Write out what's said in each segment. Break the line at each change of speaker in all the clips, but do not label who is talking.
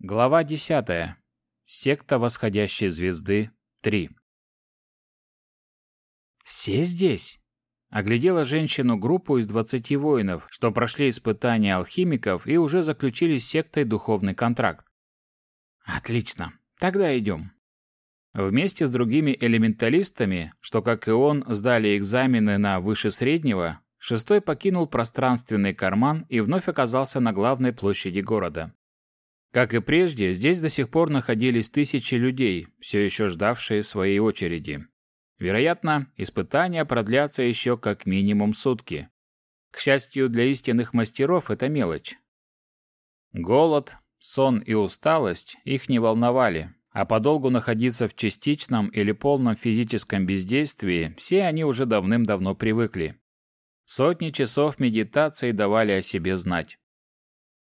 Глава 10. Секта восходящей звезды 3. Все здесь? Оглядела женщину группу из 20 воинов, что прошли испытания алхимиков и уже заключили с сектой духовный контракт. Отлично. Тогда идем. Вместе с другими элементалистами, что, как и он, сдали экзамены на выше среднего, шестой покинул пространственный карман и вновь оказался на главной площади города. Как и прежде, здесь до сих пор находились тысячи людей, все еще ждавшие своей очереди. Вероятно, испытания продлятся еще как минимум сутки. К счастью, для истинных мастеров это мелочь. Голод, сон и усталость их не волновали, а подолгу находиться в частичном или полном физическом бездействии все они уже давным-давно привыкли. Сотни часов медитации давали о себе знать.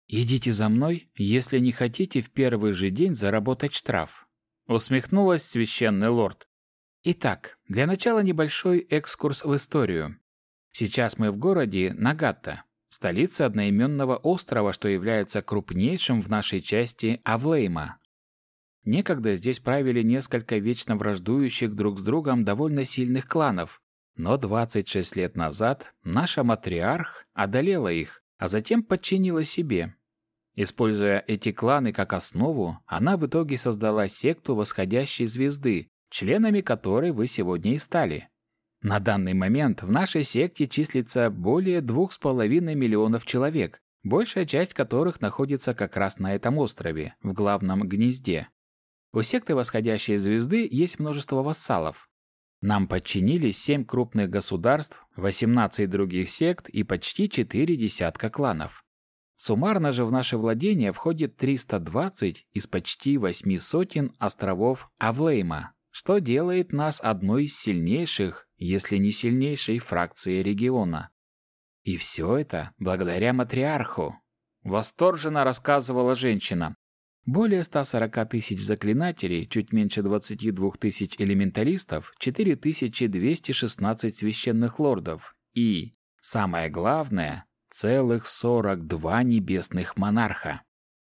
«Идите за мной, если не хотите в первый же день заработать штраф», усмехнулась священный лорд. Итак, для начала небольшой экскурс в историю. Сейчас мы в городе Нагатта, столице одноименного острова, что является крупнейшим в нашей части Авлейма. Некогда здесь правили несколько вечно враждующих друг с другом довольно сильных кланов, но 26 лет назад наша матриарх одолела их, а затем подчинила себе. Используя эти кланы как основу, она в итоге создала секту восходящей звезды, членами которой вы сегодня и стали. На данный момент в нашей секте числится более двух с половиной миллионов человек, большая часть которых находится как раз на этом острове, в главном гнезде. У секты восходящей звезды есть множество вассалов. Нам подчинились семь крупных государств, 18 других сект и почти четыре десятка кланов. Суммарно же в наше владение входит 320 из почти восьми сотен островов Авлейма, что делает нас одной из сильнейших, если не сильнейшей фракции региона. И все это благодаря матриарху. Восторженно рассказывала женщина. Более 140 тысяч заклинателей, чуть меньше 22 тысяч элементалистов, 4216 священных лордов и, самое главное, Целых сорок два небесных монарха.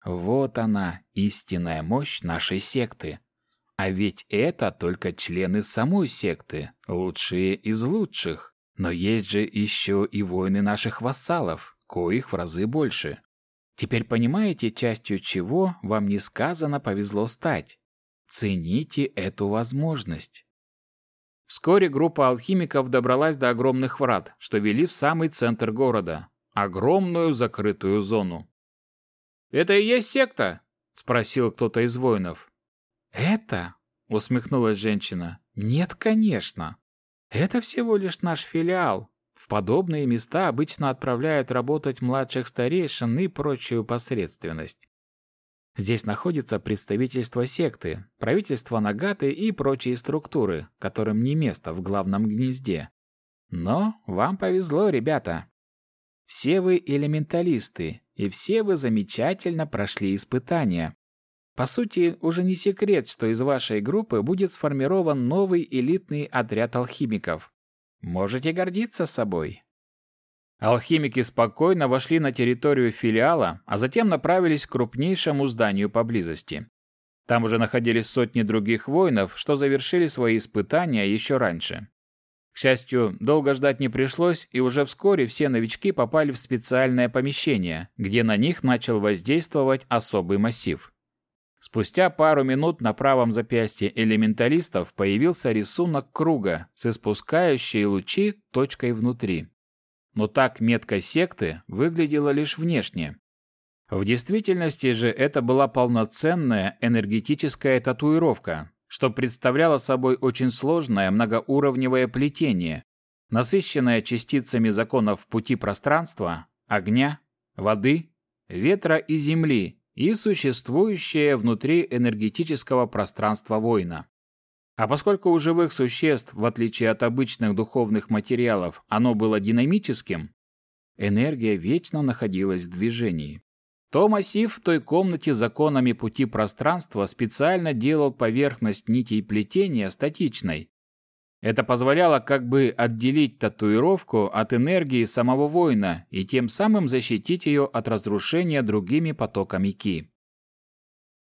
Вот она, истинная мощь нашей секты. А ведь это только члены самой секты, лучшие из лучших. Но есть же еще и воины наших вассалов, коих в разы больше. Теперь понимаете, частью чего вам несказанно повезло стать. Цените эту возможность. Вскоре группа алхимиков добралась до огромных врат, что вели в самый центр города, огромную закрытую зону. «Это и есть секта?» — спросил кто-то из воинов. «Это?» — усмехнулась женщина. «Нет, конечно. Это всего лишь наш филиал. В подобные места обычно отправляют работать младших старейшин и прочую посредственность. Здесь находится представительство секты, правительство Нагаты и прочие структуры, которым не место в главном гнезде. Но вам повезло, ребята. Все вы элементалисты, и все вы замечательно прошли испытания. По сути, уже не секрет, что из вашей группы будет сформирован новый элитный отряд алхимиков. Можете гордиться собой. Алхимики спокойно вошли на территорию филиала, а затем направились к крупнейшему зданию поблизости. Там уже находились сотни других воинов, что завершили свои испытания еще раньше. К счастью, долго ждать не пришлось, и уже вскоре все новички попали в специальное помещение, где на них начал воздействовать особый массив. Спустя пару минут на правом запястье элементалистов появился рисунок круга с испускающей лучи точкой внутри. Но так метка секты выглядела лишь внешне. В действительности же это была полноценная энергетическая татуировка, что представляло собой очень сложное многоуровневое плетение, насыщенное частицами законов пути пространства, огня, воды, ветра и земли и существующее внутри энергетического пространства воина. А поскольку у живых существ, в отличие от обычных духовных материалов, оно было динамическим, энергия вечно находилась в движении то массив в той комнате законами пути пространства специально делал поверхность нитей плетения статичной. Это позволяло как бы отделить татуировку от энергии самого воина и тем самым защитить ее от разрушения другими потоками ки.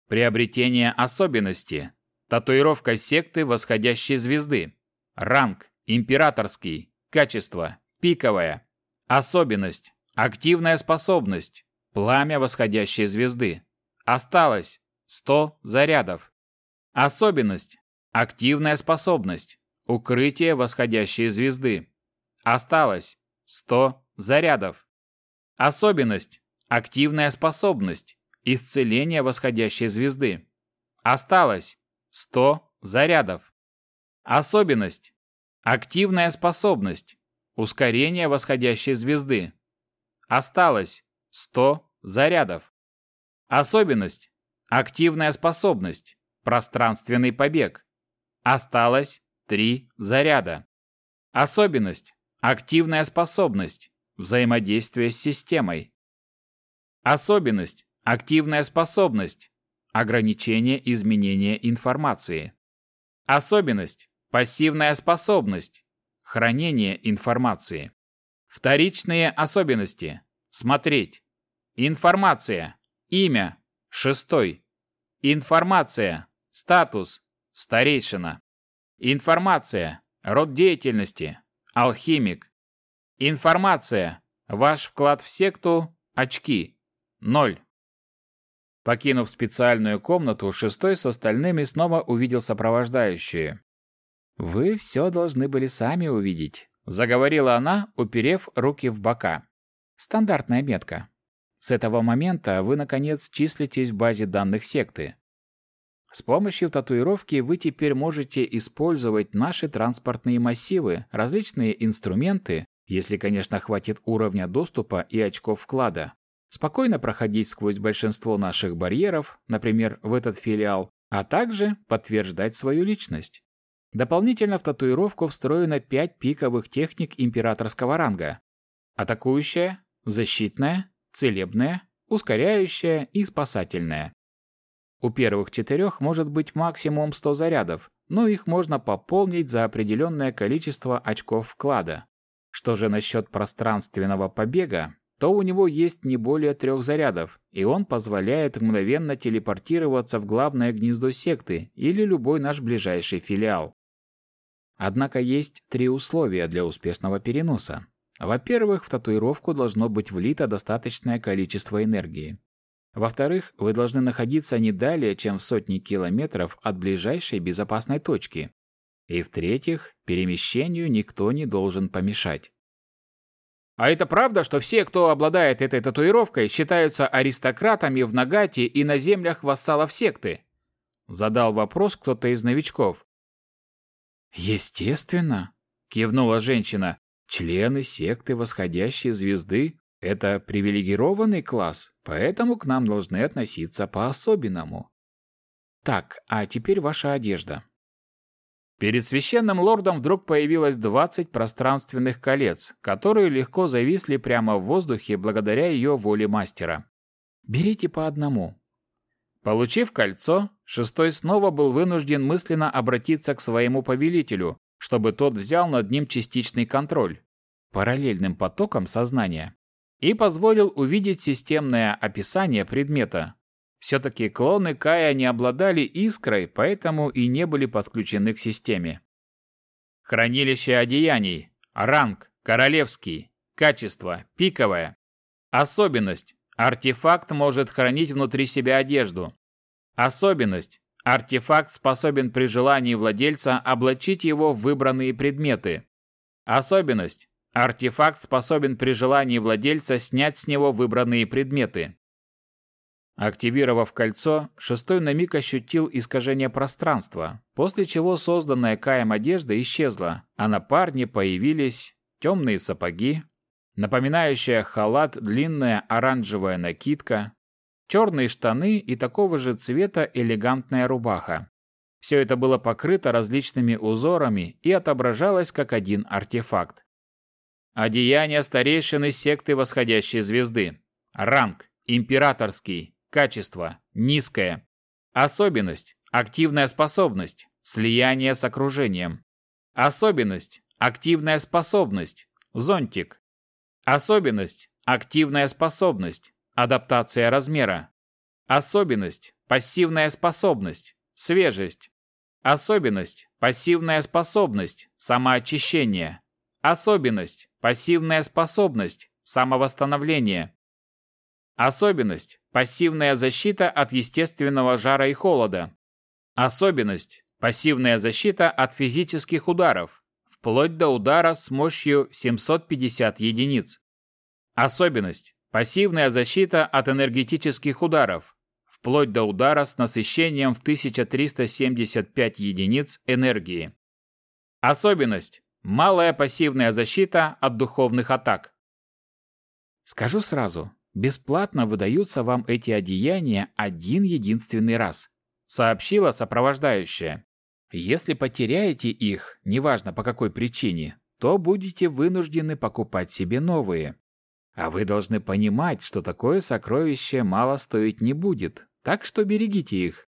Приобретение особенности. Татуировка секты восходящей звезды. Ранг. Императорский. Качество. Пиковое. Особенность. Активная способность. Пламя восходящей звезды. Осталось 100 зарядов. Особенность. Активная способность. Укрытие восходящей звезды. Осталось 100 зарядов. Особенность. Активная способность. Исцеление восходящей звезды. Осталось 100 зарядов. Особенность. Активная способность. Ускорение восходящей звезды. Осталось 100 зарядов. Особенность. Активная способность. Пространственный побег. Осталось 3 заряда. Особенность. Активная способность. Взаимодействие с системой. Особенность. Активная способность. Ограничение изменения информации. Особенность. Пассивная способность. Хранение информации. Вторичные особенности. Смотреть. Информация. Имя. Шестой. Информация. Статус. Старейшина. Информация. Род деятельности. Алхимик. Информация. Ваш вклад в секту – очки. Ноль. Покинув специальную комнату, шестой с остальными снова увидел сопровождающие. «Вы все должны были сами увидеть», — заговорила она, уперев руки в бока. «Стандартная метка. С этого момента вы, наконец, числитесь в базе данных секты. С помощью татуировки вы теперь можете использовать наши транспортные массивы, различные инструменты, если, конечно, хватит уровня доступа и очков вклада, спокойно проходить сквозь большинство наших барьеров, например, в этот филиал, а также подтверждать свою личность. Дополнительно в татуировку встроено 5 пиковых техник императорского ранга. Атакующая, защитная, целебная, ускоряющая и спасательная. У первых четырех может быть максимум 100 зарядов, но их можно пополнить за определенное количество очков вклада. Что же насчет пространственного побега, то у него есть не более трех зарядов, и он позволяет мгновенно телепортироваться в главное гнездо секты или любой наш ближайший филиал. Однако есть три условия для успешного переноса. Во-первых, в татуировку должно быть влито достаточное количество энергии. Во-вторых, вы должны находиться не далее, чем в сотни километров от ближайшей безопасной точки. И в-третьих, перемещению никто не должен помешать. А это правда, что все, кто обладает этой татуировкой, считаются аристократами в Нагате и на землях вассалов секты? Задал вопрос кто-то из новичков. Естественно, кивнула женщина. Члены секты восходящей звезды – это привилегированный класс, поэтому к нам должны относиться по-особенному. Так, а теперь ваша одежда. Перед священным лордом вдруг появилось 20 пространственных колец, которые легко зависли прямо в воздухе благодаря ее воле мастера. Берите по одному. Получив кольцо, шестой снова был вынужден мысленно обратиться к своему повелителю, чтобы тот взял над ним частичный контроль, параллельным потоком сознания, и позволил увидеть системное описание предмета, все-таки клоны Кая не обладали искрой, поэтому и не были подключены к системе. Хранилище одеяний. Ранг. Королевский. Качество. Пиковое. Особенность. Артефакт может хранить внутри себя одежду. Особенность. Артефакт способен при желании владельца облачить его в выбранные предметы. Особенность. Артефакт способен при желании владельца снять с него выбранные предметы. Активировав кольцо, шестой на миг ощутил искажение пространства, после чего созданная Каем одежда исчезла, а на парне появились темные сапоги, напоминающая халат длинная оранжевая накидка, черные штаны и такого же цвета элегантная рубаха. Все это было покрыто различными узорами и отображалось как один артефакт. Одеяние старейшины секты восходящей звезды. Ранг. Императорский. Качество – низкое. Особенность – активная способность, слияние с окружением. Особенность – активная способность, зонтик. Особенность – активная способность, адаптация размера. Особенность – пассивная способность, свежесть. Особенность – пассивная способность, самоочищение. Особенность – пассивная способность, самовосстановление. Особенность – пассивная защита от естественного жара и холода. Особенность – пассивная защита от физических ударов, вплоть до удара с мощью 750 единиц. Особенность – пассивная защита от энергетических ударов, вплоть до удара с насыщением в 1375 единиц энергии. Особенность – малая пассивная защита от духовных атак. Скажу сразу, бесплатно выдаются вам эти одеяния один единственный раз, сообщила сопровождающая. Если потеряете их, неважно по какой причине, то будете вынуждены покупать себе новые. А вы должны понимать, что такое сокровище мало стоить не будет, так что берегите их.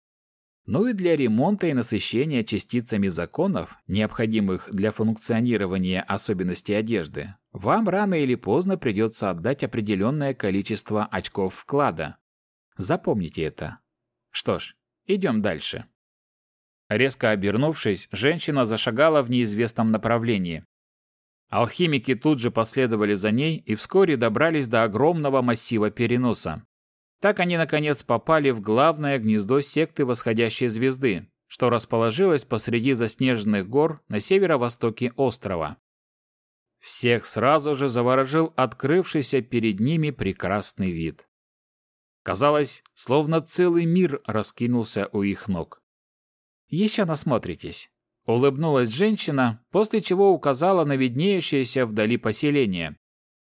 Ну и для ремонта и насыщения частицами законов, необходимых для функционирования особенностей одежды, вам рано или поздно придется отдать определенное количество очков вклада. Запомните это. Что ж, идем дальше. Резко обернувшись, женщина зашагала в неизвестном направлении. Алхимики тут же последовали за ней и вскоре добрались до огромного массива переноса. Так они, наконец, попали в главное гнездо секты восходящей звезды, что расположилось посреди заснеженных гор на северо-востоке острова. Всех сразу же заворожил открывшийся перед ними прекрасный вид. Казалось, словно целый мир раскинулся у их ног. «Еще насмотритесь», — улыбнулась женщина, после чего указала на виднеющееся вдали поселение.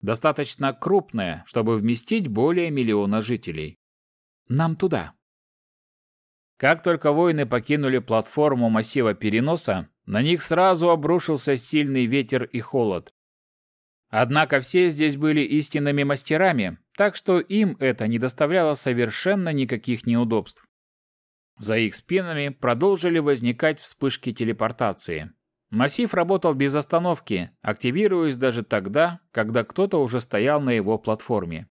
Достаточно крупное, чтобы вместить более миллиона жителей. «Нам туда». Как только воины покинули платформу массива переноса, на них сразу обрушился сильный ветер и холод. Однако все здесь были истинными мастерами, так что им это не доставляло совершенно никаких неудобств. За их спинами продолжили возникать вспышки телепортации. Массив работал без остановки, активируясь даже тогда, когда кто-то уже стоял на его платформе.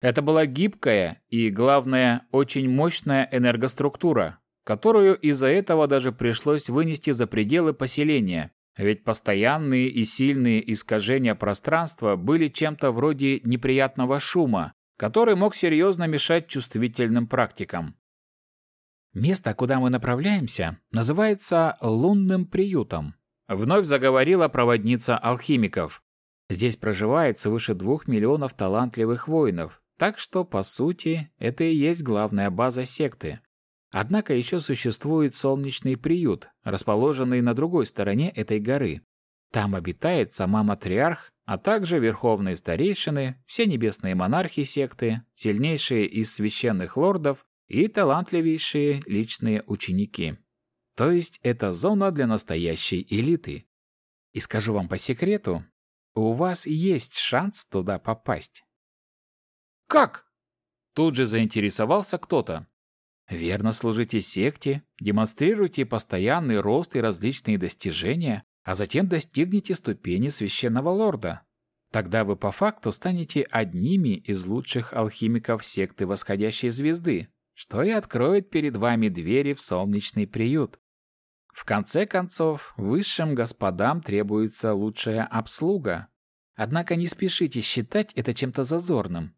Это была гибкая и, главное, очень мощная энергоструктура, которую из-за этого даже пришлось вынести за пределы поселения, ведь постоянные и сильные искажения пространства были чем-то вроде неприятного шума, который мог серьезно мешать чувствительным практикам. Место, куда мы направляемся, называется лунным приютом. Вновь заговорила проводница алхимиков. Здесь проживает свыше двух миллионов талантливых воинов, так что, по сути, это и есть главная база секты. Однако еще существует солнечный приют, расположенный на другой стороне этой горы. Там обитает сама матриарх, а также верховные старейшины, все небесные монархи секты, сильнейшие из священных лордов и талантливейшие личные ученики. То есть это зона для настоящей элиты. И скажу вам по секрету, у вас есть шанс туда попасть. Как? Тут же заинтересовался кто-то. Верно служите секте, демонстрируйте постоянный рост и различные достижения, а затем достигнете ступени священного лорда. Тогда вы по факту станете одними из лучших алхимиков секты восходящей звезды, что и откроет перед вами двери в солнечный приют. В конце концов, высшим господам требуется лучшая обслуга. Однако не спешите считать это чем-то зазорным.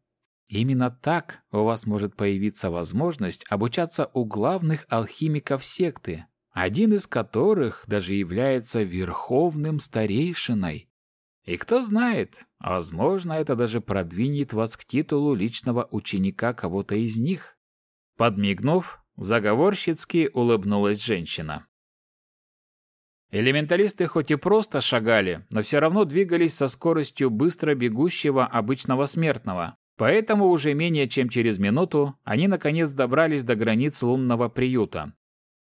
Именно так у вас может появиться возможность обучаться у главных алхимиков секты, один из которых даже является верховным старейшиной. И кто знает, возможно, это даже продвинет вас к титулу личного ученика кого-то из них. Подмигнув, заговорщицки улыбнулась женщина. Элементалисты хоть и просто шагали, но все равно двигались со скоростью быстро бегущего обычного смертного. Поэтому уже менее чем через минуту они наконец добрались до границ лунного приюта.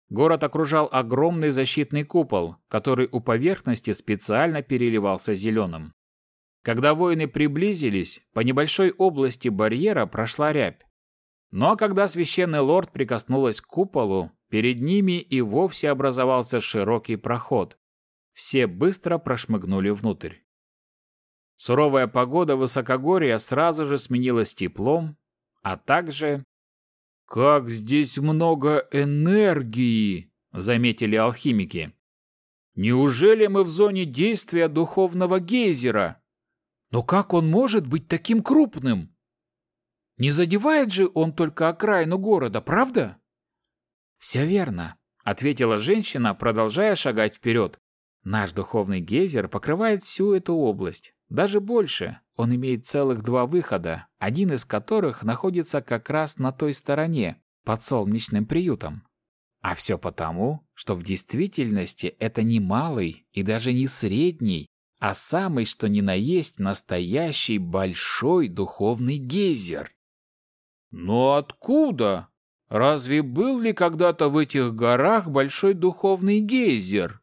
Город окружал огромный защитный купол, который у поверхности специально переливался зеленым. Когда воины приблизились, по небольшой области барьера прошла рябь. Но когда священный лорд прикоснулась к куполу, перед ними и вовсе образовался широкий проход. Все быстро прошмыгнули внутрь. Суровая погода высокогорья сразу же сменилась теплом, а также «Как здесь много энергии!» — заметили алхимики. «Неужели мы в зоне действия духовного гейзера? Но как он может быть таким крупным? Не задевает же он только окраину города, правда?» «Все верно», — ответила женщина, продолжая шагать вперед. «Наш духовный гейзер покрывает всю эту область. Даже больше. Он имеет целых два выхода, один из которых находится как раз на той стороне, под солнечным приютом. А все потому, что в действительности это не малый и даже не средний, а самый что ни на есть настоящий большой духовный гейзер. Но откуда? Разве был ли когда-то в этих горах большой духовный гейзер?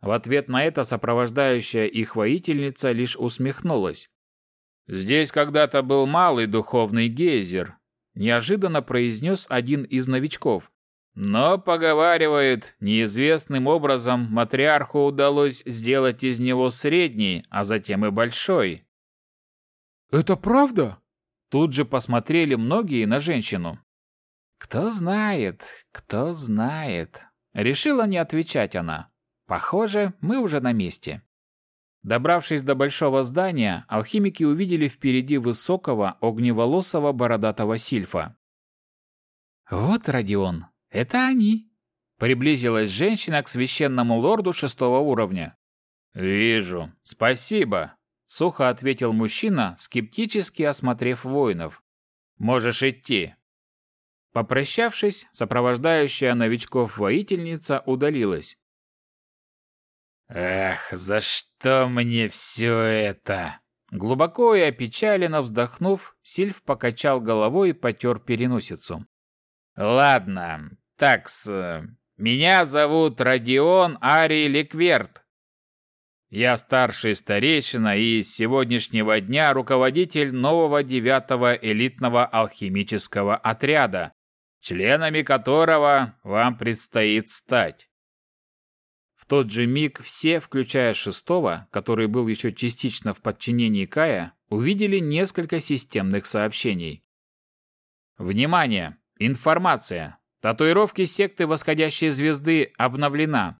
В ответ на это сопровождающая их воительница лишь усмехнулась. «Здесь когда-то был малый духовный гейзер», – неожиданно произнес один из новичков. «Но, поговаривает, неизвестным образом матриарху удалось сделать из него средний, а затем и большой».
«Это правда?»
Тут же посмотрели многие на женщину. «Кто знает, кто знает», — решила не отвечать она. «Похоже, мы уже на месте». Добравшись до большого здания, алхимики увидели впереди высокого, огневолосого бородатого сильфа. «Вот, Родион, это они!» Приблизилась женщина к священному лорду шестого уровня. «Вижу. Спасибо!» — сухо ответил мужчина, скептически осмотрев воинов. «Можешь идти». Попрощавшись, сопровождающая новичков воительница удалилась. «Эх, за что мне все это?» Глубоко и опечаленно вздохнув, Сильф покачал головой и потер переносицу. «Ладно, такс, меня зовут Родион Ари Лекверт. Я старший старейшина и с сегодняшнего дня руководитель нового девятого элитного алхимического отряда, членами которого вам предстоит стать. В тот же миг все, включая шестого, который был еще частично в подчинении Кая, увидели несколько системных сообщений. Внимание! Информация! Татуировки секты восходящей звезды обновлена.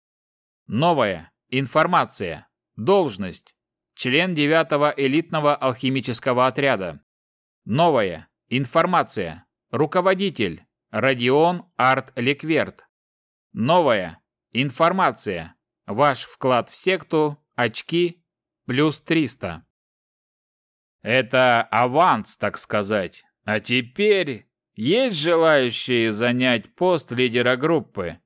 Новая. Информация. Должность. Член девятого элитного алхимического отряда. Новая. Информация. Руководитель. Родион Арт Лекверт. Новая. Информация. Ваш вклад в секту – очки плюс 300. Это аванс, так сказать. А теперь есть желающие занять пост лидера группы?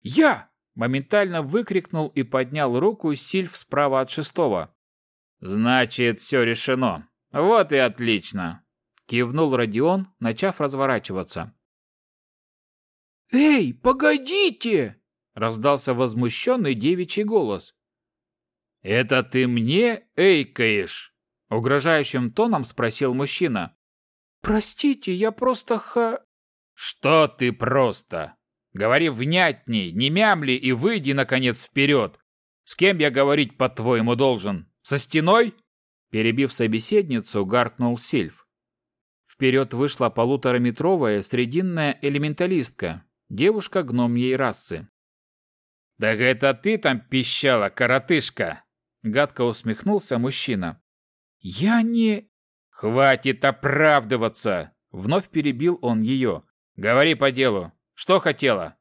Я!
Моментально выкрикнул и поднял руку Сильф справа от шестого. Значит, все решено. Вот и отлично. Кивнул Родион, начав разворачиваться.
«Эй, погодите!»
раздался возмущенный девичий голос. «Это ты мне эйкаешь?» — угрожающим тоном спросил мужчина.
«Простите, я просто ха...»
«Что ты просто? Говори внятней, не мямли и выйди, наконец, вперед. С кем я говорить, по-твоему, должен? Со стеной?» Перебив собеседницу, гаркнул Сильф. Вперед вышла полутораметровая срединная элементалистка, девушка гномьей расы. «Так это ты там пищала, коротышка?» Гадко усмехнулся мужчина.
«Я не...»
«Хватит оправдываться!» Вновь перебил он ее. «Говори по делу. Что хотела?»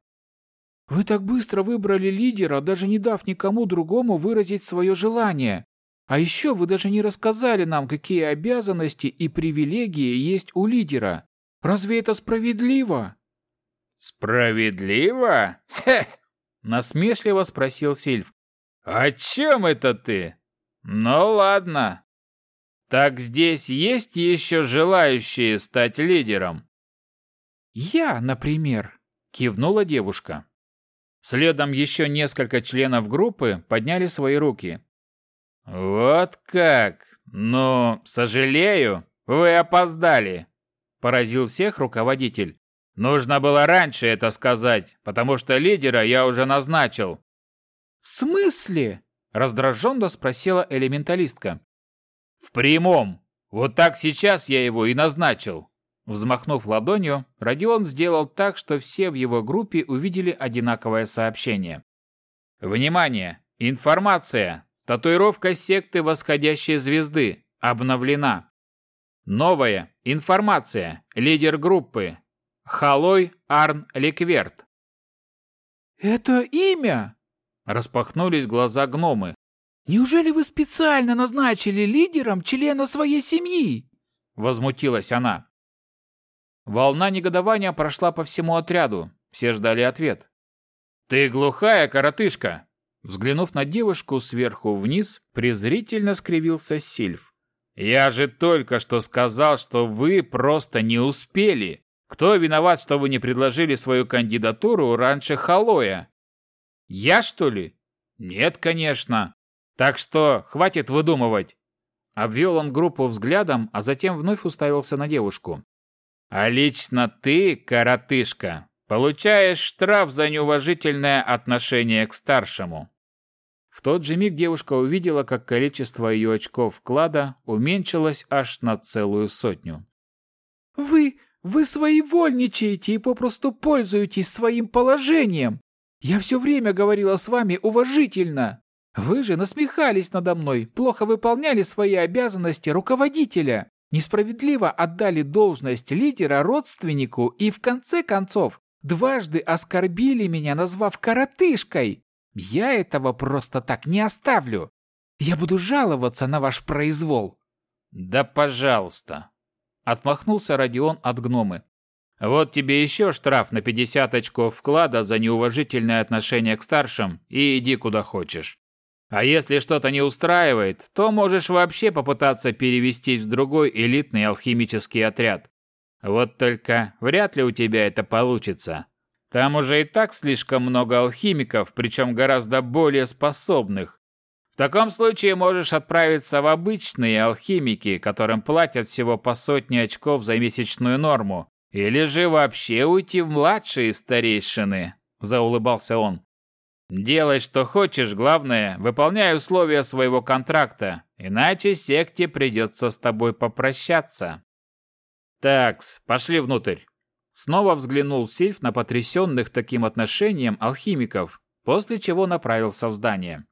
«Вы так быстро выбрали лидера, даже не дав никому другому выразить свое желание. А еще вы даже не рассказали нам, какие обязанности и привилегии есть у лидера. Разве это справедливо?»
«Справедливо? Хе! Насмешливо спросил Сильв. «О чем это ты? Ну ладно. Так здесь есть еще желающие стать лидером?»
«Я, например», — кивнула девушка.
Следом еще несколько членов группы подняли свои руки. «Вот как? Ну, сожалею, вы опоздали», — поразил всех руководитель. Нужно было раньше это сказать, потому что лидера я уже назначил.
В смысле?
раздраженно спросила элементалистка. В прямом. Вот так сейчас я его и назначил. Взмахнув ладонью, Родион сделал так, что все в его группе увидели одинаковое сообщение. «Внимание! Информация! Татуировка секты восходящей звезды обновлена. Новая информация. Лидер группы. Халой Арн Ликверт.
«Это имя?»
Распахнулись глаза гномы.
«Неужели вы специально назначили лидером члена своей семьи?»
Возмутилась она. Волна негодования прошла по всему отряду. Все ждали ответ. «Ты глухая, коротышка!» Взглянув на девушку сверху вниз, презрительно скривился Сильф. «Я же только что сказал, что вы просто не успели. Кто виноват, что вы не предложили свою кандидатуру раньше Халоя? Я, что ли? Нет, конечно. Так что хватит выдумывать». Обвел он группу взглядом, а затем вновь уставился на девушку. А лично ты, коротышка, получаешь штраф за неуважительное отношение к старшему. В тот же миг девушка увидела, как количество ее очков вклада уменьшилось аж на целую сотню.
«Вы... вы своевольничаете и попросту пользуетесь своим положением. Я все время говорила с вами уважительно. Вы же насмехались надо мной, плохо выполняли свои обязанности руководителя несправедливо отдали должность лидера родственнику и в конце концов дважды оскорбили меня, назвав коротышкой. Я этого просто так не оставлю. Я буду жаловаться на ваш произвол.
Да, пожалуйста. Отмахнулся Родион от гномы. Вот тебе еще штраф на 50 очков вклада за неуважительное отношение к старшим и иди куда хочешь. А если что-то не устраивает, то можешь вообще попытаться перевестись в другой элитный алхимический отряд. Вот только вряд ли у тебя это получится. Там уже и так слишком много алхимиков, причем гораздо более способных. В таком случае можешь отправиться в обычные алхимики, которым платят всего по сотне очков за месячную норму. Или же вообще уйти в младшие старейшины, заулыбался он. Делай, что хочешь, главное, выполняй условия своего контракта, иначе секте придется с тобой попрощаться. Такс, пошли внутрь. Снова взглянул Сильф на потрясенных таким отношением алхимиков, после чего направился в здание.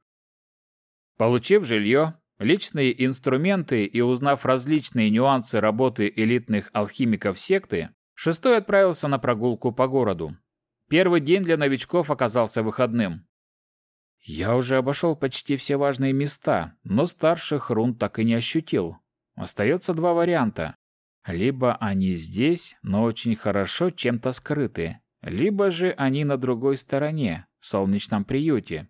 Получив жилье, личные инструменты и узнав различные нюансы работы элитных алхимиков секты, шестой отправился на прогулку по городу. Первый день для новичков оказался выходным. Я уже обошел почти все важные места, но старших рун так и не ощутил. Остается два варианта. Либо они здесь, но очень хорошо чем-то скрыты, либо же они на другой стороне, в солнечном приюте.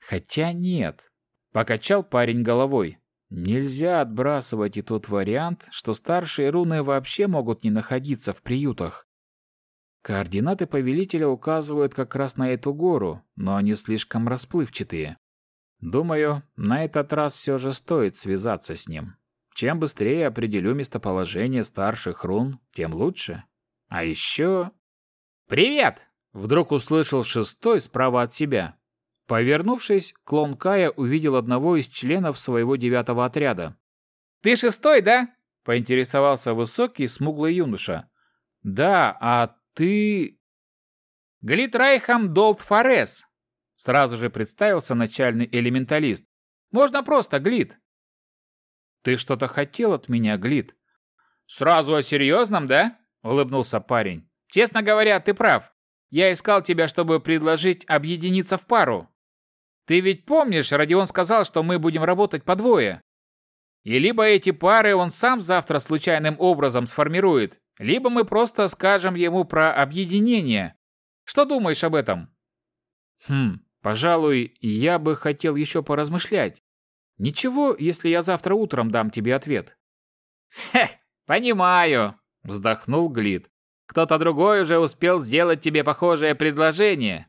Хотя нет. Покачал парень головой. Нельзя отбрасывать и тот вариант, что старшие руны вообще могут не находиться в приютах. Координаты повелителя указывают как раз на эту гору, но они слишком расплывчатые. Думаю, на этот раз все же стоит связаться с ним. Чем быстрее определю местоположение старших рун, тем лучше. А еще... «Привет!» — вдруг услышал шестой справа от себя. Повернувшись, клон Кая увидел одного из членов своего девятого отряда. «Ты шестой, да?» — поинтересовался высокий, смуглый юноша. «Да, а ты...» «Глитрайхам Долт Форес», — сразу же представился начальный элементалист. «Можно просто Глит». «Ты что-то хотел от меня, Глит?» «Сразу о серьезном, да?» — улыбнулся парень. «Честно говоря, ты прав. Я искал тебя, чтобы предложить объединиться в пару. Ты ведь помнишь, Родион сказал, что мы будем работать по двое. И либо эти пары он сам завтра случайным образом сформирует, либо мы просто скажем ему про объединение. Что думаешь об этом? Хм, пожалуй, я бы хотел еще поразмышлять. Ничего, если я завтра утром дам тебе ответ. Хе, понимаю, вздохнул Глит. Кто-то другой уже успел сделать тебе похожее предложение.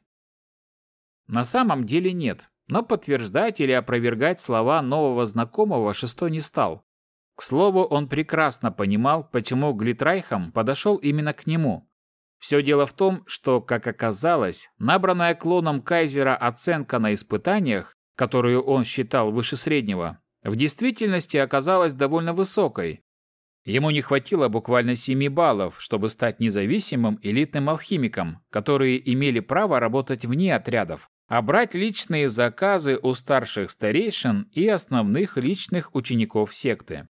На самом деле нет, но подтверждать или опровергать слова нового знакомого шестой не стал. К слову, он прекрасно понимал, почему Глитрайхам подошел именно к нему. Все дело в том, что, как оказалось, набранная клоном Кайзера оценка на испытаниях, которую он считал выше среднего, в действительности оказалась довольно высокой. Ему не хватило буквально 7 баллов, чтобы стать независимым элитным алхимиком, которые имели право работать вне отрядов, а брать личные заказы у старших старейшин и основных личных учеников секты.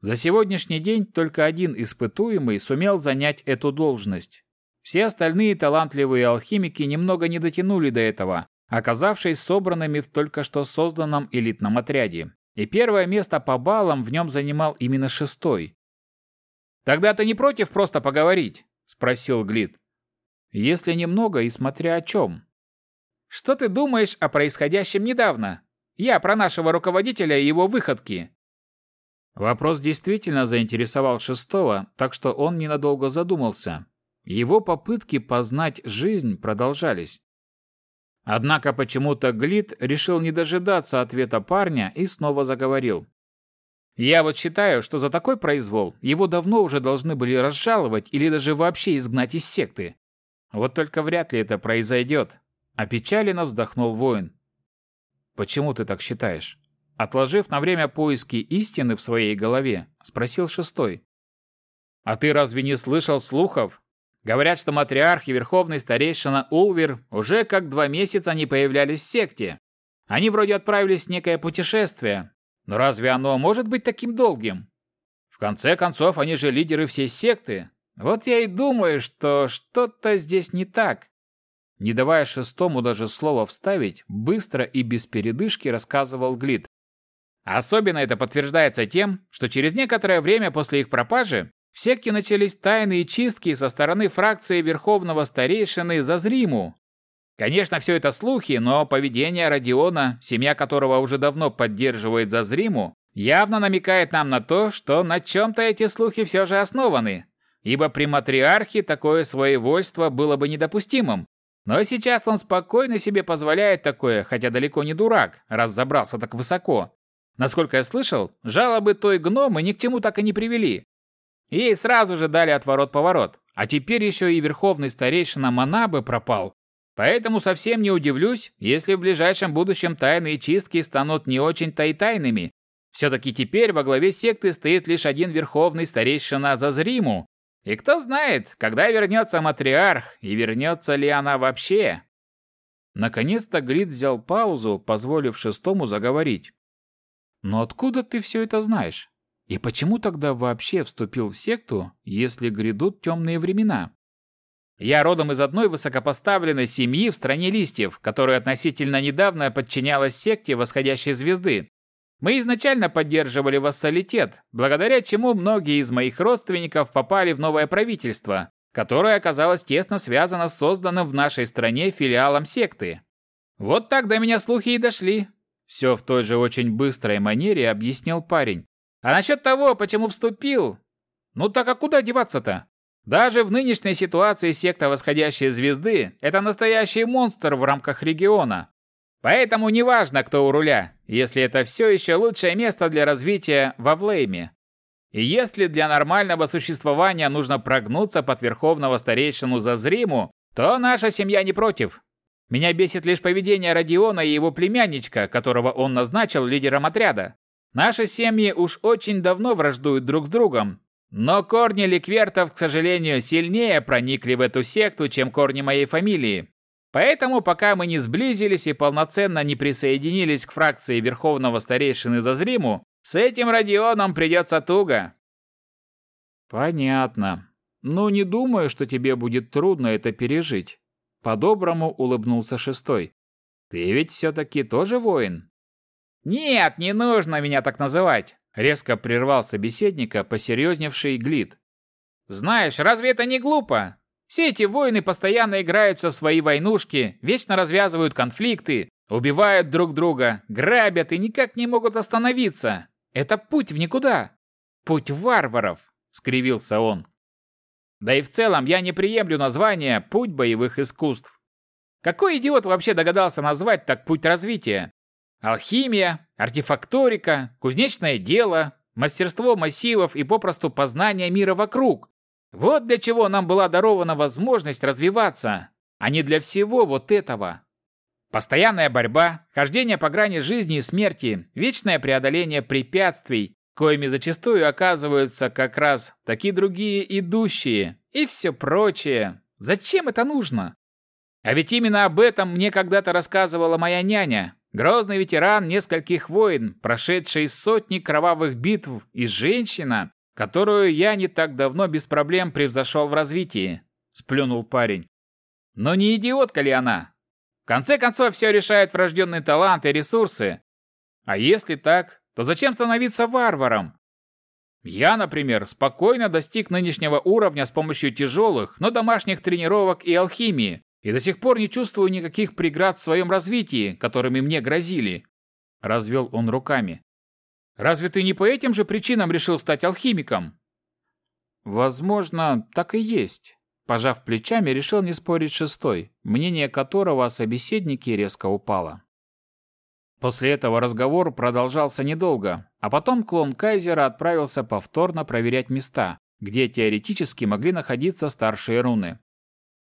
За сегодняшний день только один испытуемый сумел занять эту должность. Все остальные талантливые алхимики немного не дотянули до этого, оказавшись собранными в только что созданном элитном отряде и первое место по баллам в нем занимал именно шестой. «Тогда ты не против просто поговорить?» – спросил Глит. «Если немного и смотря о чем». «Что ты думаешь о происходящем недавно? Я про нашего руководителя и его выходки». Вопрос действительно заинтересовал шестого, так что он ненадолго задумался. Его попытки познать жизнь продолжались. Однако почему-то Глит решил не дожидаться ответа парня и снова заговорил. «Я вот считаю, что за такой произвол его давно уже должны были разжаловать или даже вообще изгнать из секты. Вот только вряд ли это произойдет». Опечаленно вздохнул воин. «Почему ты так считаешь?» Отложив на время поиски истины в своей голове, спросил шестой. «А ты разве не слышал слухов, Говорят, что матриарх и верховный старейшина Улвер уже как два месяца не появлялись в секте. Они вроде отправились в некое путешествие. Но разве оно может быть таким долгим? В конце концов, они же лидеры всей секты. Вот я и думаю, что что-то здесь не так. Не давая шестому даже слова вставить, быстро и без передышки рассказывал Глит. Особенно это подтверждается тем, что через некоторое время после их пропажи в секте начались тайные чистки со стороны фракции Верховного Старейшины Зазриму. Конечно, все это слухи, но поведение Родиона, семья которого уже давно поддерживает Зазриму, явно намекает нам на то, что на чем-то эти слухи все же основаны. Ибо при матриархе такое своевольство было бы недопустимым. Но сейчас он спокойно себе позволяет такое, хотя далеко не дурак, раз забрался так высоко. Насколько я слышал, жалобы той гномы ни к чему так и не привели. Ей сразу же дали отворот-поворот, а теперь еще и верховный старейшина Манабы пропал. Поэтому совсем не удивлюсь, если в ближайшем будущем тайные чистки станут не очень-то и тайными. Все-таки теперь во главе секты стоит лишь один верховный старейшина Зазриму. И кто знает, когда вернется матриарх, и вернется ли она вообще. Наконец-то Грид взял паузу, позволив шестому заговорить. «Но откуда ты все это знаешь?» И почему тогда вообще вступил в секту, если грядут темные времена? Я родом из одной высокопоставленной семьи в стране листьев, которая относительно недавно подчинялась секте восходящей звезды. Мы изначально поддерживали вассалитет, благодаря чему многие из моих родственников попали в новое правительство, которое оказалось тесно связано с созданным в нашей стране филиалом секты. Вот так до меня слухи и дошли. Все в той же очень быстрой манере объяснил парень, а насчет того, почему вступил? Ну так а куда деваться-то? Даже в нынешней ситуации секта восходящей звезды – это настоящий монстр в рамках региона. Поэтому неважно, кто у руля, если это все еще лучшее место для развития во Влейме. И если для нормального существования нужно прогнуться под верховного старейшину за Зриму, то наша семья не против. Меня бесит лишь поведение Родиона и его племянничка, которого он назначил лидером отряда. Наши семьи уж очень давно враждуют друг с другом, но корни ликвертов, к сожалению, сильнее проникли в эту секту, чем корни моей фамилии. Поэтому, пока мы не сблизились и полноценно не присоединились к фракции Верховного Старейшины Зазриму, с этим Родионом придется туго. Понятно. Ну, не думаю, что тебе будет трудно это пережить. По-доброму улыбнулся шестой. Ты ведь все-таки тоже воин? «Нет, не нужно меня так называть!» Резко прервал собеседника посерьезневший Глит. «Знаешь, разве это не глупо? Все эти воины постоянно играют со свои войнушки, вечно развязывают конфликты, убивают друг друга, грабят и никак не могут остановиться. Это путь в никуда. Путь варваров!» — скривился он. «Да и в целом я не приемлю название «путь боевых искусств». Какой идиот вообще догадался назвать так путь развития? Алхимия, артефакторика, кузнечное дело, мастерство массивов и попросту познание мира вокруг. Вот для чего нам была дарована возможность развиваться, а не для всего вот этого. Постоянная борьба, хождение по грани жизни и смерти, вечное преодоление препятствий, коими зачастую оказываются как раз такие другие идущие и все прочее. Зачем это нужно? А ведь именно об этом мне когда-то рассказывала моя няня, грозный ветеран нескольких войн, прошедший сотни кровавых битв и женщина, которую я не так давно без проблем превзошел в развитии, сплюнул парень. Но не идиотка ли она? В конце концов, все решает врожденный талант и ресурсы. А если так, то зачем становиться варваром? Я, например, спокойно достиг нынешнего уровня с помощью тяжелых, но домашних тренировок и алхимии, и до сих пор не чувствую никаких преград в своем развитии, которыми мне грозили. Развел он руками. Разве ты не по этим же причинам решил стать алхимиком? Возможно, так и есть. Пожав плечами, решил не спорить шестой, мнение которого о собеседнике резко упало. После этого разговор продолжался недолго, а потом клон Кайзера отправился повторно проверять места, где теоретически могли находиться старшие руны.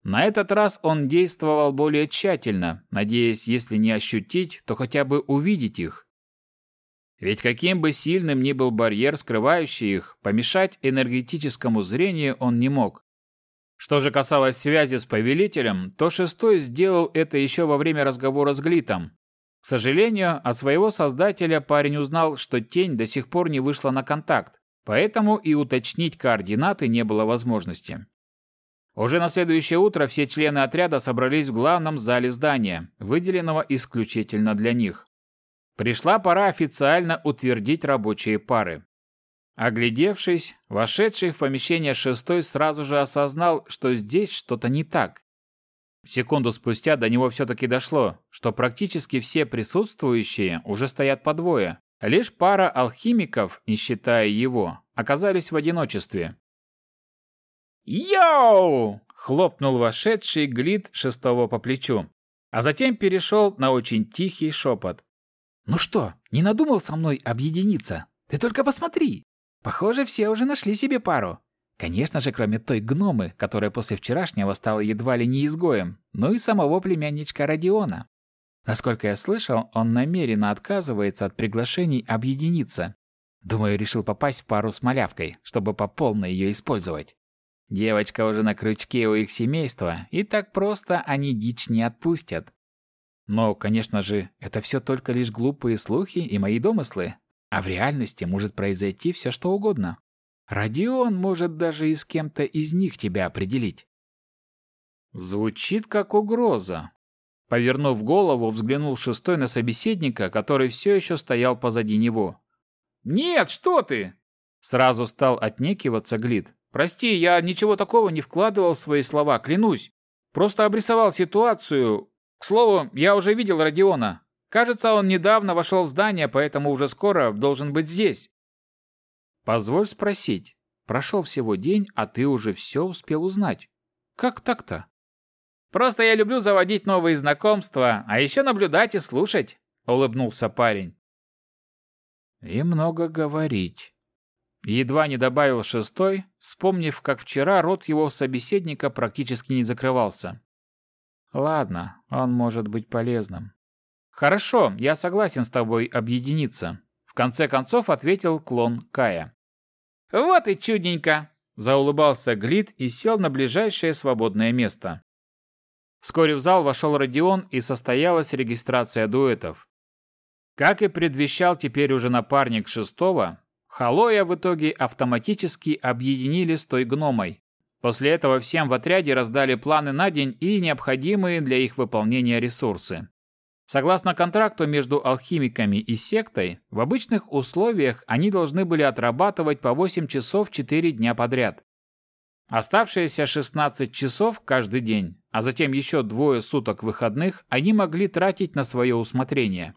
На этот раз он действовал более тщательно, надеясь, если не ощутить, то хотя бы увидеть их. Ведь каким бы сильным ни был барьер, скрывающий их, помешать энергетическому зрению он не мог. Что же касалось связи с повелителем, то шестой сделал это еще во время разговора с Глитом. К сожалению, от своего создателя парень узнал, что тень до сих пор не вышла на контакт, поэтому и уточнить координаты не было возможности. Уже на следующее утро все члены отряда собрались в главном зале здания, выделенного исключительно для них. Пришла пора официально утвердить рабочие пары. Оглядевшись, вошедший в помещение шестой сразу же осознал, что здесь что-то не так. Секунду спустя до него все-таки дошло, что практически все присутствующие уже стоят по двое. Лишь пара алхимиков, не считая его, оказались в одиночестве. «Йоу!» — хлопнул вошедший глид шестого по плечу, а затем перешел на очень тихий шепот.
«Ну что, не надумал со мной объединиться? Ты только посмотри! Похоже, все уже нашли себе пару. Конечно же, кроме той гномы, которая после вчерашнего стала едва ли не изгоем, ну и самого племянничка Родиона. Насколько я слышал, он намеренно отказывается от приглашений объединиться. Думаю, решил попасть в пару с малявкой, чтобы по полной ее использовать. Девочка уже на крючке у их семейства, и так просто они дичь не отпустят. Но, конечно же, это все только лишь глупые слухи и мои домыслы, а в реальности может произойти все что угодно. Родион может даже и с кем-то из них тебя определить.
Звучит как угроза. Повернув голову, взглянул шестой на собеседника, который все еще стоял позади него. «Нет, что ты!» Сразу стал отнекиваться Глит. Прости, я ничего такого не вкладывал в свои слова, клянусь. Просто обрисовал ситуацию. К слову, я уже видел Родиона. Кажется, он недавно вошел в здание, поэтому уже скоро должен быть здесь. Позволь спросить. Прошел всего день, а ты уже все успел узнать. Как так-то? Просто я люблю заводить новые знакомства, а еще наблюдать и слушать, улыбнулся парень. И много говорить. Едва не добавил шестой, вспомнив, как вчера рот его собеседника практически не закрывался. Ладно, он может быть полезным. Хорошо, я согласен с тобой объединиться. В конце концов ответил клон Кая. Вот и чудненько, заулыбался Глит и сел на ближайшее свободное место. Вскоре в зал вошел Родион и состоялась регистрация дуэтов. Как и предвещал теперь уже напарник шестого, Халоя в итоге автоматически объединили с той гномой. После этого всем в отряде раздали планы на день и необходимые для их выполнения ресурсы. Согласно контракту между алхимиками и сектой, в обычных условиях они должны были отрабатывать по 8 часов 4 дня подряд. Оставшиеся 16 часов каждый день, а затем еще двое суток выходных они могли тратить на свое усмотрение.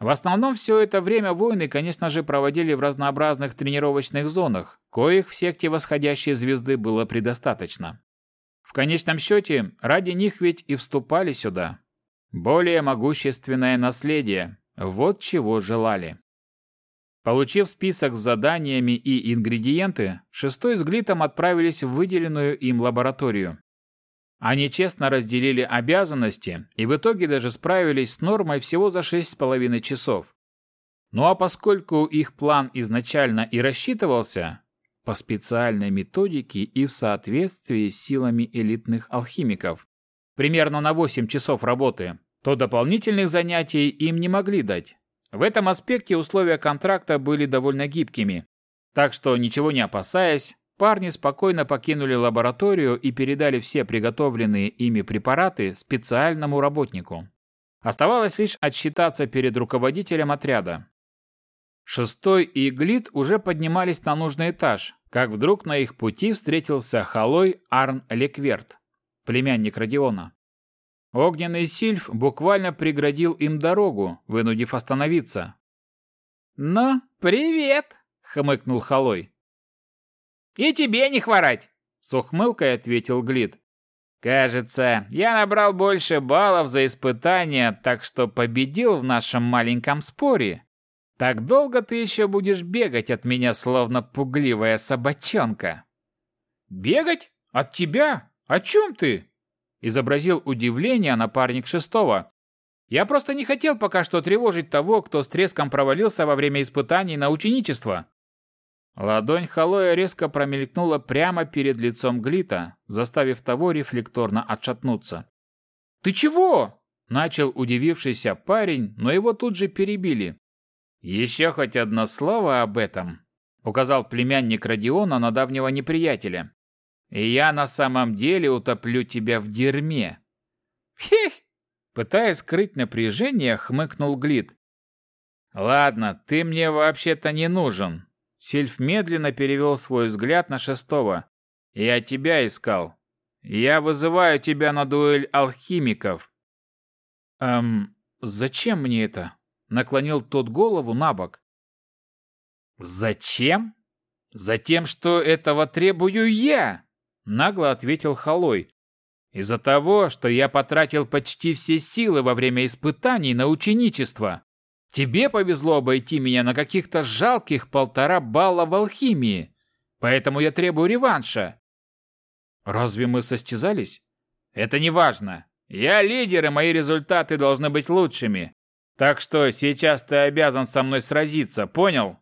В основном все это время воины, конечно же, проводили в разнообразных тренировочных зонах, коих в секте восходящей звезды было предостаточно. В конечном счете, ради них ведь и вступали сюда. Более могущественное наследие – вот чего желали. Получив список с заданиями и ингредиенты, шестой с Глитом отправились в выделенную им лабораторию. Они честно разделили обязанности и в итоге даже справились с нормой всего за шесть с половиной часов. Ну а поскольку их план изначально и рассчитывался по специальной методике и в соответствии с силами элитных алхимиков, примерно на 8 часов работы, то дополнительных занятий им не могли дать. В этом аспекте условия контракта были довольно гибкими, так что, ничего не опасаясь, парни спокойно покинули лабораторию и передали все приготовленные ими препараты специальному работнику. Оставалось лишь отсчитаться перед руководителем отряда. Шестой и Глит уже поднимались на нужный этаж, как вдруг на их пути встретился Халой Арн Лекверт, племянник Родиона. Огненный сильф буквально преградил им дорогу, вынудив остановиться.
«Ну, привет!» — хмыкнул Халой. «И тебе не хворать!» — с ухмылкой ответил Глит. «Кажется, я набрал больше баллов за испытание, так что победил в нашем маленьком споре. Так долго ты еще будешь бегать от меня, словно пугливая собачонка?»
«Бегать? От тебя? О чем ты?» изобразил удивление напарник шестого. Я просто не хотел пока что тревожить того, кто с треском провалился во время испытаний на ученичество. Ладонь Халоя резко промелькнула прямо перед лицом Глита, заставив того рефлекторно отшатнуться. «Ты чего?» – начал удивившийся парень, но его тут же перебили. «Еще хоть одно слово об этом», – указал племянник Родиона на давнего неприятеля. И я на самом деле утоплю тебя в дерьме. Хих! Пытаясь скрыть напряжение, хмыкнул Глит. Ладно, ты мне вообще-то не нужен. Сильф медленно перевел свой взгляд на шестого. Я тебя искал. Я вызываю тебя на дуэль алхимиков. Эм, зачем мне это? Наклонил тот голову на бок. Зачем? Затем, что этого требую я нагло ответил Халой. Из-за того, что я потратил почти все силы во время испытаний на ученичество. Тебе повезло обойти меня на каких-то жалких полтора балла в алхимии, поэтому я требую реванша. Разве мы состязались? Это не важно. Я лидер, и мои результаты должны быть лучшими. Так что сейчас ты обязан со мной сразиться, понял?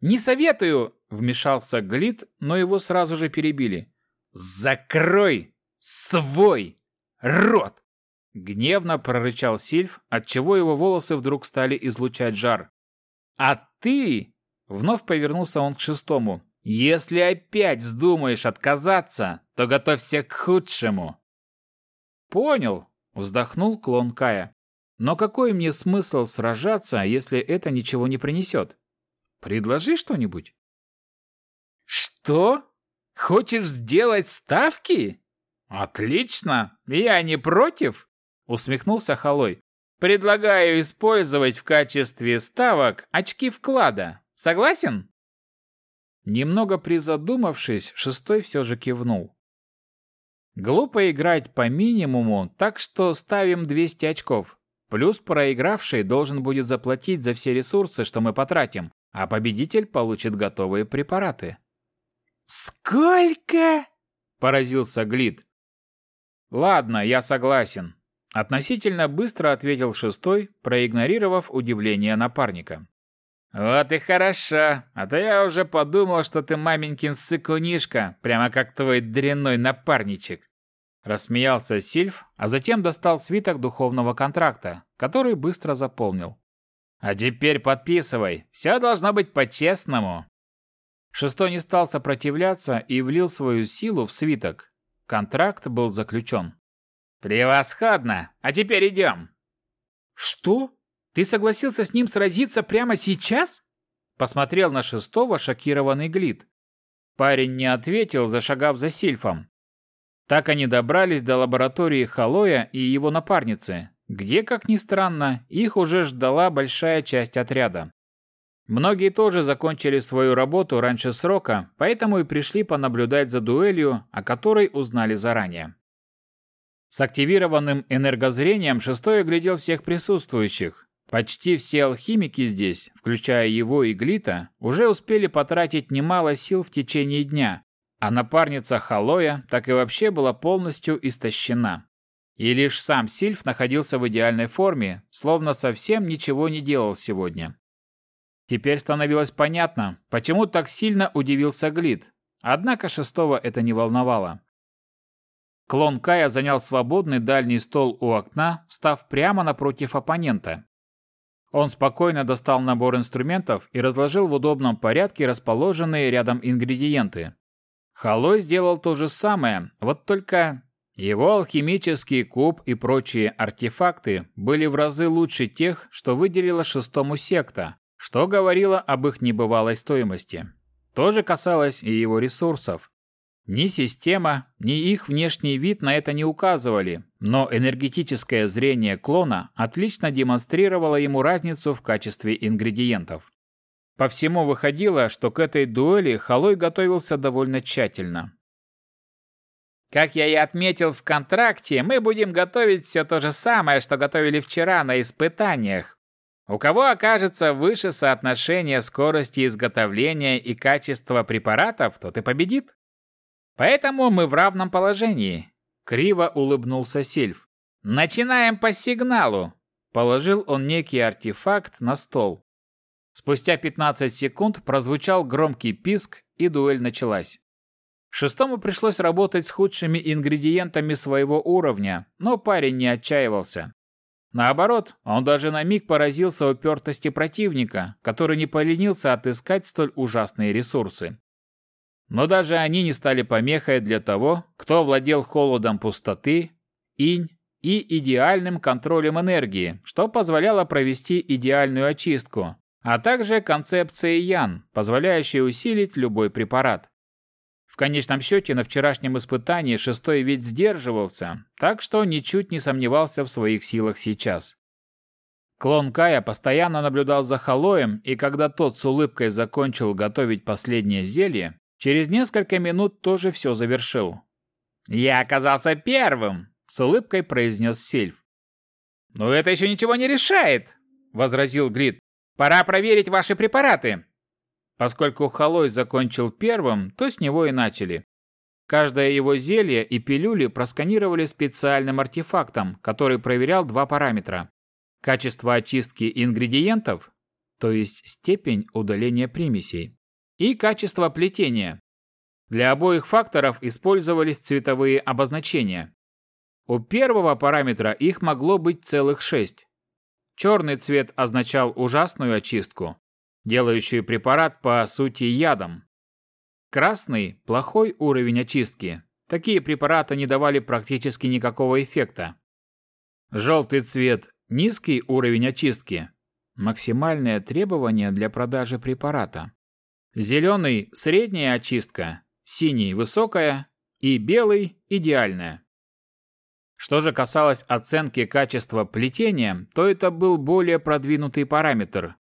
Не советую, вмешался Глит, но его сразу же перебили. «Закрой свой рот!» Гневно прорычал Сильф, отчего его волосы вдруг стали излучать жар. «А ты...» — вновь повернулся он к шестому. «Если опять вздумаешь отказаться, то готовься к худшему». «Понял», — вздохнул клон Кая. «Но какой мне смысл сражаться, если это ничего не принесет? Предложи что-нибудь». «Что?» Хочешь сделать ставки? Отлично, я не против, усмехнулся Халой. Предлагаю использовать в качестве ставок очки вклада. Согласен? Немного призадумавшись, шестой все же кивнул. Глупо играть по минимуму, так что ставим 200 очков. Плюс проигравший должен будет заплатить за все ресурсы, что мы потратим, а победитель получит готовые препараты. «Сколько?» – поразился Глит. «Ладно, я согласен», – относительно быстро ответил шестой, проигнорировав удивление напарника. «Вот и хорошо, а то я уже подумал, что ты маменькин сыкунишка, прямо как твой дрянной напарничек». Рассмеялся Сильф, а затем достал свиток духовного контракта, который быстро заполнил. «А теперь подписывай, все должно быть по-честному». Шестой не стал сопротивляться и влил свою силу в свиток. Контракт был заключен. «Превосходно! А теперь идем!» «Что? Ты согласился с ним сразиться прямо сейчас?» Посмотрел на шестого шокированный Глит. Парень не ответил, зашагав за Сильфом. Так они добрались до лаборатории Халоя и его напарницы, где, как ни странно, их уже ждала большая часть отряда. Многие тоже закончили свою работу раньше срока, поэтому и пришли понаблюдать за дуэлью, о которой узнали заранее. С активированным энергозрением шестой оглядел всех присутствующих. Почти все алхимики здесь, включая его и Глита, уже успели потратить немало сил в течение дня, а напарница Халоя так и вообще была полностью истощена. И лишь сам Сильф находился в идеальной форме, словно совсем ничего не делал сегодня. Теперь становилось понятно, почему так сильно удивился Глид. Однако шестого это не волновало. Клон Кая занял свободный дальний стол у окна, встав прямо напротив оппонента. Он спокойно достал набор инструментов и разложил в удобном порядке расположенные рядом ингредиенты. Халой сделал то же самое, вот только его алхимический куб и прочие артефакты были в разы лучше тех, что выделила шестому секта, что говорило об их небывалой стоимости. То же касалось и его ресурсов. Ни система, ни их внешний вид на это не указывали, но энергетическое зрение клона отлично демонстрировало ему разницу в качестве ингредиентов. По всему выходило, что к этой дуэли Халой готовился довольно тщательно.
Как я и отметил в контракте, мы будем готовить все то же самое, что готовили вчера на испытаниях. У кого окажется выше соотношение скорости изготовления и качества препаратов, тот и победит. Поэтому мы в равном положении.
Криво улыбнулся Сильв.
Начинаем по сигналу.
Положил он некий артефакт на стол. Спустя 15 секунд прозвучал громкий писк, и дуэль началась. Шестому пришлось работать с худшими ингредиентами своего уровня, но парень не отчаивался. Наоборот, он даже на миг поразился упертости противника, который не поленился отыскать столь ужасные ресурсы. Но даже они не стали помехой для того, кто владел холодом пустоты, инь и идеальным контролем энергии, что позволяло провести идеальную очистку, а также концепцией Ян, позволяющей усилить любой препарат. В конечном счете, на вчерашнем испытании шестой ведь сдерживался, так что ничуть не сомневался в своих силах сейчас. Клон Кая постоянно наблюдал за Халоем, и когда тот с улыбкой закончил готовить последнее зелье, Через несколько минут тоже все завершил.
«Я оказался первым!» — с улыбкой произнес Сильв. «Но это еще ничего не решает!» — возразил Грид. «Пора проверить ваши препараты!»
Поскольку Халой закончил первым, то с него и начали. Каждое его зелье и пилюли просканировали специальным артефактом, который проверял два параметра. Качество очистки ингредиентов, то есть степень удаления примесей, и качество плетения. Для обоих факторов использовались цветовые обозначения. У первого параметра их могло быть целых шесть. Черный цвет означал ужасную очистку, делающую препарат по сути ядом. Красный – плохой уровень очистки. Такие препараты не давали практически никакого эффекта. Желтый цвет – низкий уровень очистки. Максимальное требование для продажи препарата. Зеленый – средняя очистка, синий – высокая и белый – идеальная. Что же касалось оценки качества плетения, то это был более продвинутый параметр,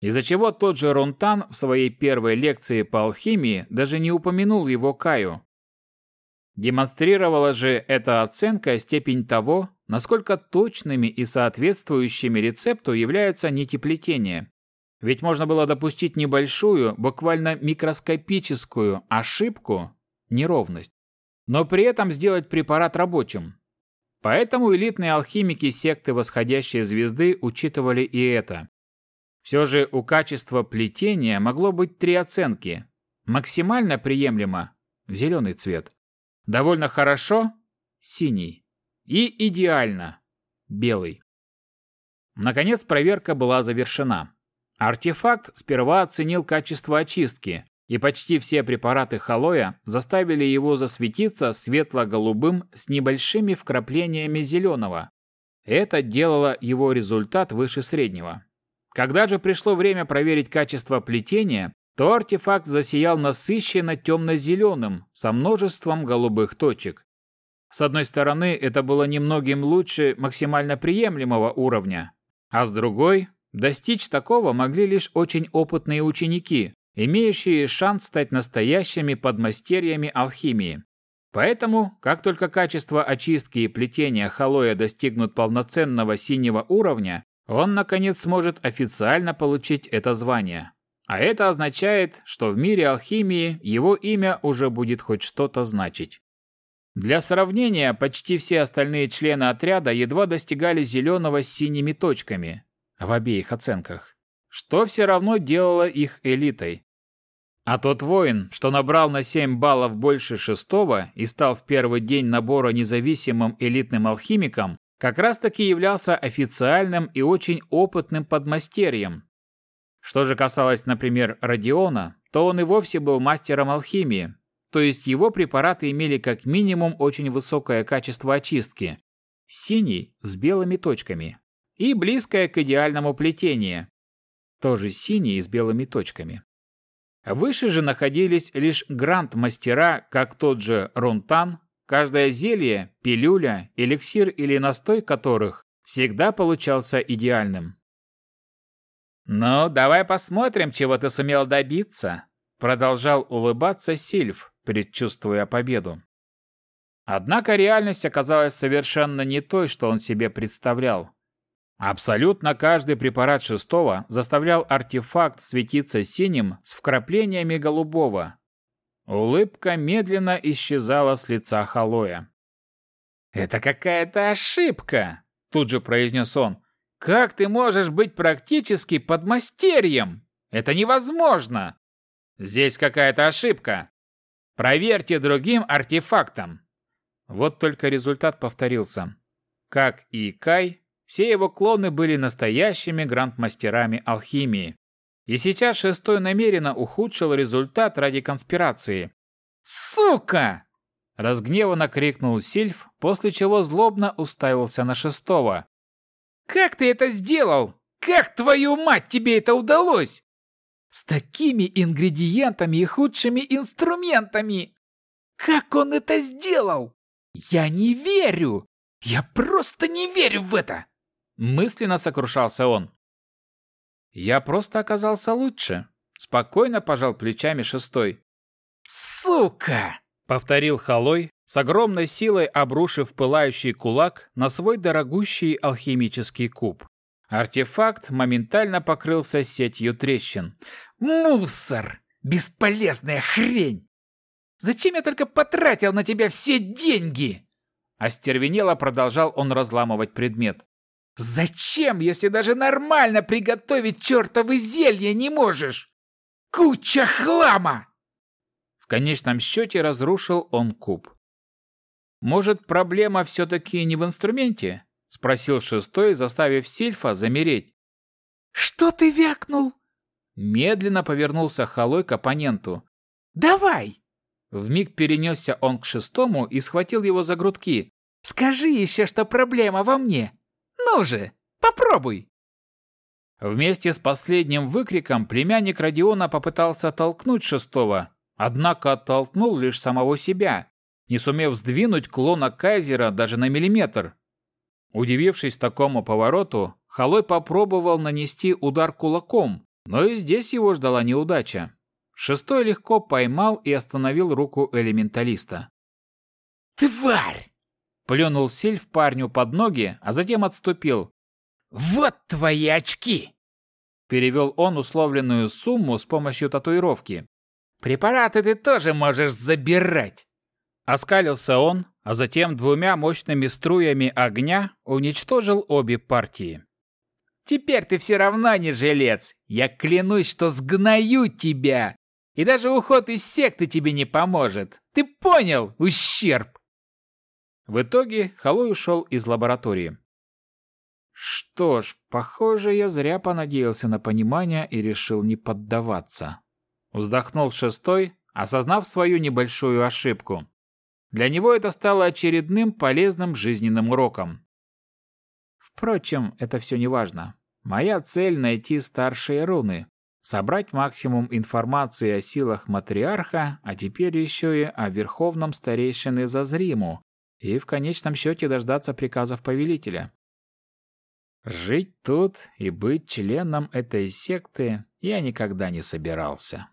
из-за чего тот же Рунтан в своей первой лекции по алхимии даже не упомянул его Каю. Демонстрировала же эта оценка степень того, насколько точными и соответствующими рецепту являются нити плетения. Ведь можно было допустить небольшую, буквально микроскопическую ошибку, неровность, но при этом сделать препарат рабочим. Поэтому элитные алхимики секты восходящей звезды учитывали и это. Все же у качества плетения могло быть три оценки. Максимально приемлемо – зеленый цвет. Довольно хорошо – синий. И идеально – белый. Наконец проверка была завершена. Артефакт сперва оценил качество очистки, и почти все препараты халоя заставили его засветиться светло-голубым с небольшими вкраплениями зеленого. Это делало его результат выше среднего. Когда же пришло время проверить качество плетения, то артефакт засиял насыщенно темно-зеленым, со множеством голубых точек. С одной стороны, это было немногим лучше максимально приемлемого уровня, а с другой Достичь такого могли лишь очень опытные ученики, имеющие шанс стать настоящими подмастерьями алхимии. Поэтому, как только качество очистки и плетения халоя достигнут полноценного синего уровня, он, наконец, сможет официально получить это звание. А это означает, что в мире алхимии его имя уже будет хоть что-то значить. Для сравнения, почти все остальные члены отряда едва достигали зеленого с синими точками, в обеих оценках. что все равно делало их элитой. А тот воин, что набрал на 7 баллов больше шестого и стал в первый день набора независимым элитным алхимиком, как раз-таки являлся официальным и очень опытным подмастерьем. Что же касалось, например, Родиона, то он и вовсе был мастером алхимии, то есть его препараты имели как минимум очень высокое качество очистки, синий с белыми точками, и близкое к идеальному плетению, тоже синий с белыми точками. Выше же находились лишь гранд-мастера, как тот же Рунтан, Каждое зелье, пилюля, эликсир или настой которых всегда получался идеальным.
«Ну, давай посмотрим, чего ты сумел добиться», — продолжал улыбаться Сильф, предчувствуя победу. Однако реальность оказалась совершенно не той, что он себе представлял. Абсолютно каждый препарат шестого заставлял артефакт светиться синим с вкраплениями голубого, Улыбка медленно исчезала с лица Халоя. «Это какая-то ошибка!» – тут же произнес он. «Как ты можешь быть практически подмастерьем? Это невозможно! Здесь какая-то ошибка. Проверьте другим артефактом». Вот только результат повторился. Как и Кай, все его клоны были настоящими грандмастерами алхимии. И сейчас шестой намеренно ухудшил результат ради конспирации. «Сука!» – разгневанно крикнул Сильф, после чего злобно уставился на шестого. «Как ты это сделал? Как, твою мать, тебе это удалось? С такими ингредиентами и худшими инструментами! Как он это сделал? Я не верю! Я просто не верю в это!» Мысленно сокрушался он. Я просто оказался лучше. Спокойно пожал плечами шестой. «Сука!» — повторил Халой, с огромной силой обрушив пылающий кулак на свой дорогущий алхимический куб. Артефакт моментально покрылся сетью трещин. «Мусор! Бесполезная хрень! Зачем я только потратил на тебя все деньги?» Остервенело продолжал он разламывать предмет. Зачем, если даже нормально приготовить чертовы зелья не можешь? Куча хлама! В конечном счете разрушил он куб. Может, проблема все-таки не в инструменте? Спросил шестой, заставив Сильфа замереть. Что ты вякнул? Медленно повернулся Халой к оппоненту. «Давай!» Вмиг перенесся он к шестому и схватил его за грудки. «Скажи еще, что проблема во мне! Ну же, попробуй!» Вместе с последним выкриком племянник Родиона попытался толкнуть шестого, однако оттолкнул лишь самого себя, не сумев сдвинуть клона Кайзера даже на миллиметр. Удивившись такому повороту, Халой попробовал нанести удар кулаком, но и здесь его ждала неудача. Шестой легко поймал и остановил руку элементалиста. «Тварь!» Плюнул Сильф парню под ноги, а затем отступил. «Вот твои очки!» Перевел он условленную сумму с помощью татуировки. «Препараты ты тоже можешь забирать!» Оскалился он, а затем двумя мощными струями огня уничтожил обе партии. «Теперь ты все равно не жилец! Я клянусь, что сгною тебя! И даже уход из секты тебе не поможет! Ты понял, ущерб!» В итоге Халой ушел из лаборатории. Что ж, похоже, я зря понадеялся на понимание и решил не поддаваться. Вздохнул шестой, осознав свою небольшую ошибку. Для него это стало очередным полезным жизненным уроком. Впрочем, это все не важно. Моя цель — найти старшие руны, собрать максимум информации о силах матриарха, а теперь еще и о верховном старейшине Зазриму, и в конечном счете дождаться приказов повелителя. Жить тут и быть членом этой секты я никогда не собирался.